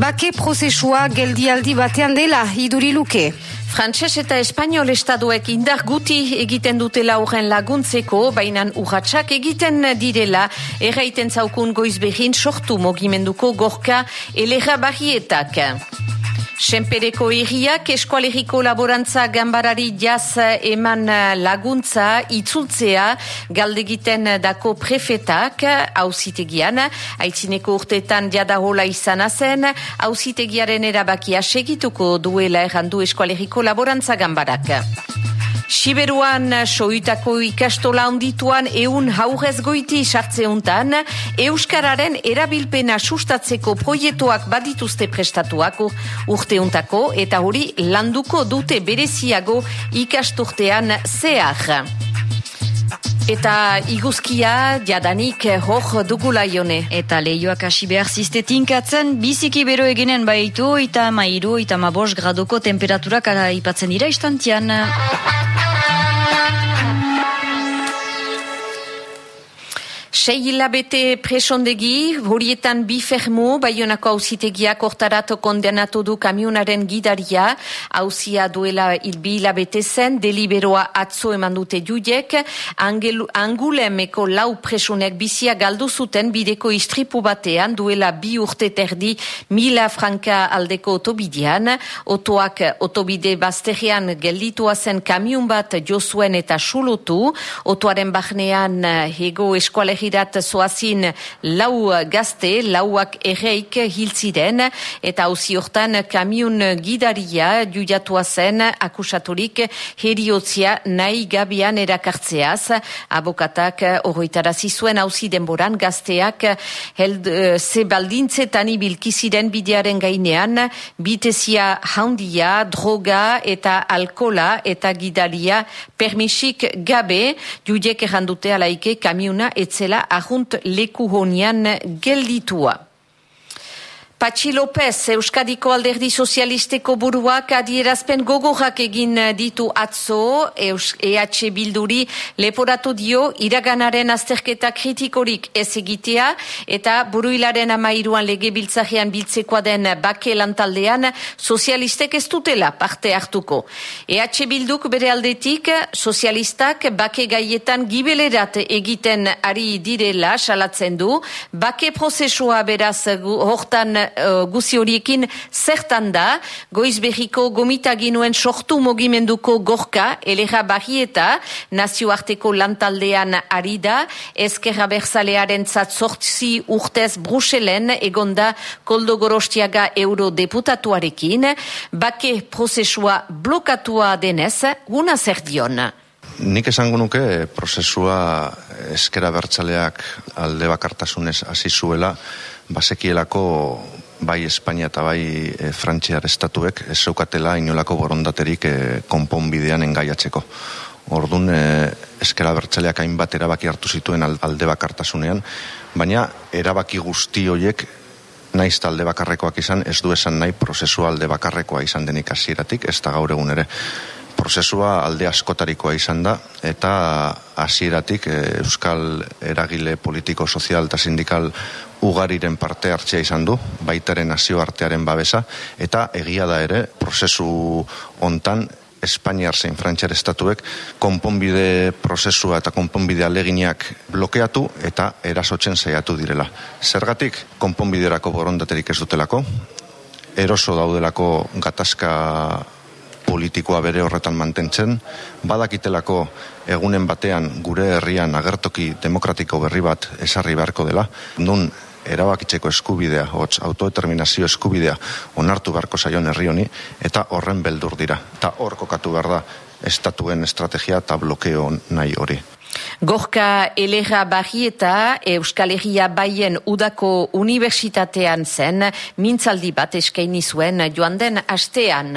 Bake prozesua geldialdi batean dela, iduri luke. Frantses eta Espainiol estaduek indar guti egiten dutela horren laguntzeko, bainan urratsak egiten direla, erraiten zaukun goizbehin sortu mogimenduko gorka elera barrietak. Senpereko erriak eskualeriko laborantza gambarari jaz eman laguntza itzultzea galdegiten dako prefetak hausitegian, haitzineko urteetan jadahola izan azen, hausitegiaren erabakia segituko duela errandu eskualeriko laborantza gambarak. Siberuan soitako ikastola ondituan eun haurez goiti sartzeuntan, Euskararen erabilpena sustatzeko proiektuak badituzte prestatuak urteuntako eta hori landuko dute bereziago ikasturtean zehar. Eta iguzkia jadanik hor dugula jone. Eta lehioak hasi behar ziztetinkatzen, biziki bero eginen baitu, eta mairu, eta mabos gradoko temperaturak ipatzen dira istantian. Sei hilabete presondegi, horietan bi fermo, baionako hausitegiak ortarat kondenatu du kamionaren gidaria, hausia duela bi hilabete zen, deliberoa atzo eman dute juiek, angulemeko lau presonek bizia galdu zuten bideko istripu batean, duela bi urte terdi mila franka aldeko otobidean, otoak otobide bazterian gelditua zen kamion bat jozuen eta sulutu, otoaren bahnean hego eskuale egirat zoazin lau gazte, lauak erreik hiltziren, eta hauzi hortan kamiun gidaria jujatua zen akusaturik heriotzia nahi gabian erakartzeaz. Abokatak horretara zizuen hauzi denboran gazteak held, ze baldintzetan ibilkiziren bidearen gainean, bitezia handia, droga eta alkola eta gidaria permisik gabe, judek errandute alaike kamiuna etzela ahunt leku honian gelditua. Patxi López, Euskadiko alderdi sozialisteko buruak adierazpen gogorak egin ditu atzo, EH Bilduri leporatu dio iraganaren azterketa kritikorik ez egitea, eta buruilaren amairuan lege biltzajean biltzekoa den bake lantaldean sozialistek ez dutela parte hartuko. EH Bilduk bere aldetik sozialistak bake gaietan gibelerat egiten ari direla salatzen du, bake prozesua beraz hortan uh, guzi horiekin zertan da, goiz behiko gomita ginuen sortu mogimenduko gorka, elera bahieta, nazioarteko lantaldean ari da, ezkerra berzalearen zatzortzi urtez Bruselen, egonda koldo gorostiaga eurodeputatuarekin, bake prozesua blokatua denez, guna zer dion. Nik esango nuke prozesua eskera bertzaleak alde bakartasunez hasi zuela, basekielako bai Espainia eta bai e, Frantziar estatuek ez zeukatela inolako borondaterik e, konponbidean engaiatzeko. Ordun e, eskera bertzaleak hainbat erabaki hartu zituen alde bakartasunean, baina erabaki guzti hoiek naiz talde bakarrekoak izan, ez du esan nahi prozesua alde bakarrekoa izan denik hasieratik, ez da gaur egun ere prozesua alde askotarikoa izan da eta hasieratik e, euskal eragile politiko, sozial eta sindikal ugariren parte hartzea izan du, baitaren nazioartearen babesa, eta egia da ere, prozesu hontan Espainiar zein Frantziar estatuek konponbide prozesua eta konponbide aleginak blokeatu eta erasotzen saiatu direla. Zergatik konponbiderako borondaterik ez dutelako, eroso daudelako gatazka politikoa bere horretan mantentzen, badakitelako egunen batean gure herrian agertoki demokratiko berri bat esarri beharko dela, nun erabakitzeko eskubidea, hotz, autodeterminazio eskubidea onartu beharko zaion herri honi, eta horren beldur dira. Eta hor kokatu behar da estatuen estrategia eta blokeo nahi hori. Gorka Elera Barrieta Euskal Herria Baien Udako Unibertsitatean zen, mintzaldi bat eskaini zuen joan den astean.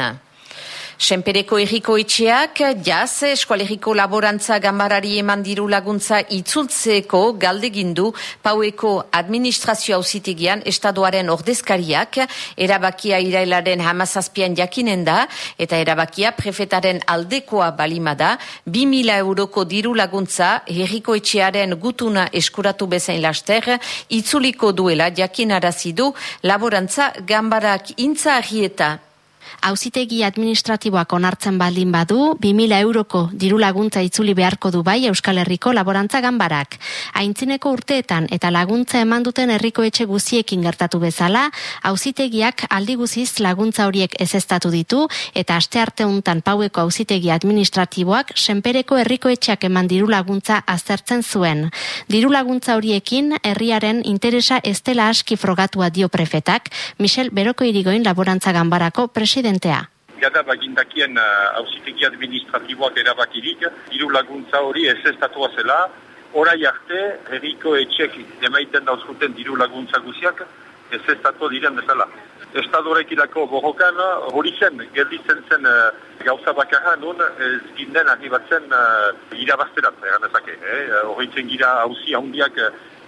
Senpereko erriko etxeak, jaz, eskualeriko laborantza gambarari eman diru laguntza itzultzeko galdegindu paueko administrazio hausitegian estadoaren ordezkariak erabakia irailaren hamazazpian jakinen da eta erabakia prefetaren aldekoa balima da 2000 euroko diru laguntza herriko etxearen gutuna eskuratu bezain laster itzuliko duela jakinarazidu laborantza gambarak intza ahieta. Auzitegi administratiboak onartzen baldin badu, 2000 euroko diru laguntza itzuli beharko du bai Euskal Herriko laborantza ganbarak. Aintzineko urteetan eta laguntza eman duten herriko etxe guziekin gertatu bezala, auzitegiak aldi guziz laguntza horiek ezestatu ditu eta aste arte untan paueko auzitegi administratiboak senpereko herriko etxeak eman diru laguntza aztertzen zuen. Diru laguntza horiekin herriaren interesa estela aski frogatua dio prefetak, Michel Beroko irigoin laborantza ganbarako presidente presidentea. Gada bagindakien hausiteki uh, administratiboak erabakirik, hiru laguntza hori ez estatua zela, orai arte, herriko etxek emaiten dauzkuten diru laguntza guziak, ez estatua diren bezala. Estadorekilako borrokan hori zen, gelditzen zen uh, gauza bakarra nun, ez ginden arribatzen uh, irabazterat, egan ezake. Eh? Horritzen gira hausi handiak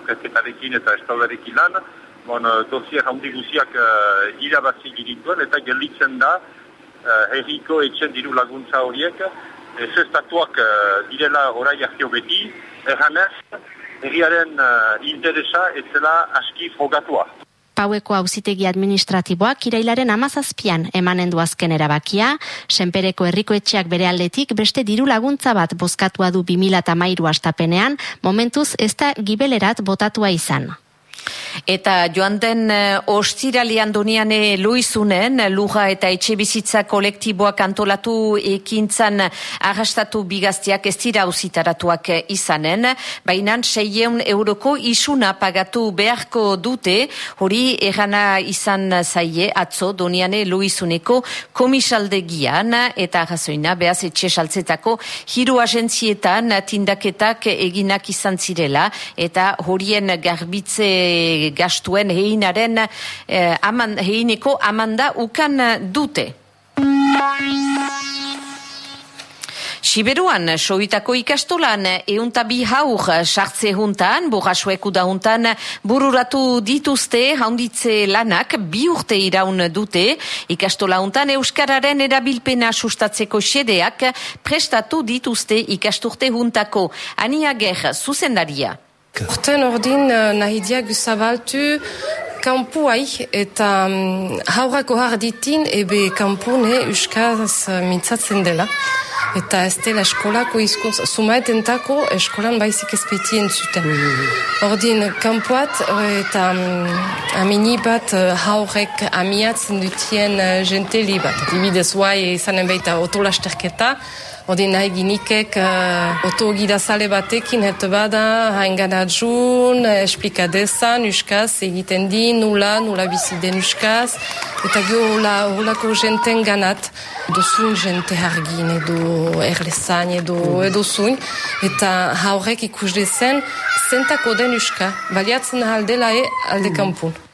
prefetarekin eta estadorekin lan, bon, dosier handi guziak uh, irabazi girintuen eta gelditzen da uh, herriko etxen diru laguntza horiek ez estatuak uh, direla orai arteo beti erranez herriaren uh, interesa etzela aski frogatua. Paueko auzitegi administratiboak irailaren amazazpian emanen du azken erabakia, senpereko herriko etxeak bere aldetik beste diru laguntza bat bozkatua du 2000 mairu astapenean, momentuz ez da gibelerat botatua izan. Eta joan den uh, ostiralian doniane luizunen, luja eta etxe bizitza kolektiboak antolatu ekintzan arrastatu bigaztiak ez dira usitaratuak izanen, baina seieun euroko isuna pagatu beharko dute, hori erana izan zaie atzo doniane luizuneko komisaldegian. Eta arrazoina behaz etxe saltzetako hiru agentzietan tindaketak eginak izan zirela. Eta horien garbitze gastuen heinaren eh, aman, heineko amanda ukan dute. Siberuan, soitako ikastolan, eunta bi haur sartze juntan, borrasueku da juntan, bururatu dituzte, haunditze lanak, bi urte iraun dute, ikastola juntan Euskararen erabilpena sustatzeko xedeak, prestatu dituzte ikasturte juntako. Ania ger, zuzendaria. Urten ordin uh, nahi diak zabaltu kampuai eta um, haurako harditin ebe kampune euskaz uh, mintzatzen dela. Eta ez dela eskolako izkuntz, sumaetentako eskolan baizik ezpetien zuten. Ordin, kampuat eta um, amini bat haurek amiatzen dutien uh, jenteli bat. Dibidez guai izanen baita otolasterketa, Odi nahi ginikek uh, oto gidazale batekin het bada haingan adjun, esplikadezan, uskaz, egiten di, nula, nula biziden uskaz, eta gio hola, holako jenten ganat, dozun jente hargin edo erlezan edo edo zuin, eta haurek ikus dezen, zentako den uska, baliatzen aldela e alde kampun.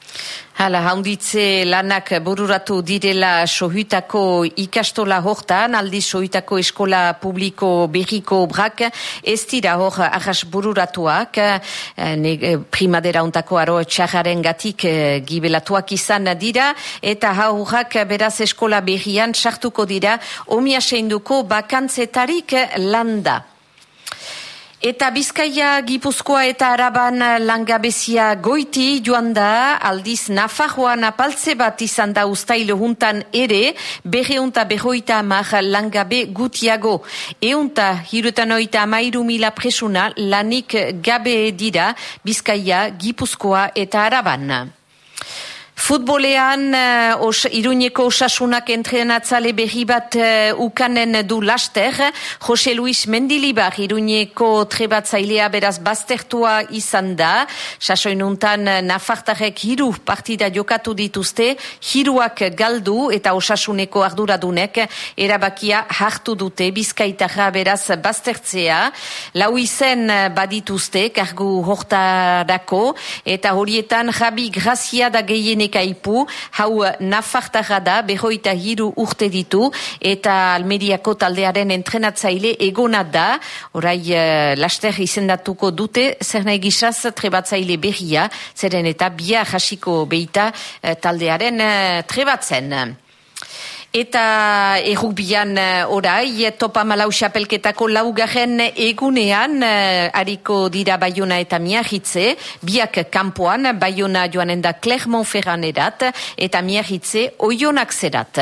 Hala, haunditze lanak bururatu direla sohutako ikastola hortan, aldi sohutako eskola publiko berriko brak, ez dira hor arras bururatuak, eh, primadera untako aro txarraren gatik eh, gibelatuak izan dira, eta haurrak beraz eskola berrian sartuko dira, omia seinduko bakantzetarik landa. Eta Bizkaia, Gipuzkoa eta Araban langabezia goiti joan da, aldiz Nafarroan apaltze bat izan da ustailo juntan ere, berreunta berroita amar langabe gutiago. Eunta, hirutan oita amairu mila presuna lanik gabe dira Bizkaia, Gipuzkoa eta Araban. Futbolean, uh, os, iruñeko osasunak entrenatzale berri bat uh, ukanen du laster. Jose Luis Mendilibar, iruñeko trebatzailea beraz baztertua izan da. Sasoinuntan, nafartarek hiru partida jokatu dituzte, hiruak galdu eta osasuneko arduradunek erabakia hartu dute bizkaitarra beraz baztertzea. Lau izen badituzte, kargu hortarako, eta horietan Jabi Grazia da gehienek Taipu, hau nafartarra da, behoita hiru urte ditu, eta Almeriako taldearen entrenatzaile egona da, orai uh, laster izendatuko dute, zer nahi gisaz trebatzaile berria, zeren eta bia jasiko beita uh, taldearen uh, trebatzen. Eta errukbian uh, orai, topa malau xapelketako laugarren egunean, hariko dira baiona eta miahitze, biak kanpoan, baiona joanen da Clermont-Ferran erat, eta miahitze oionak zerat.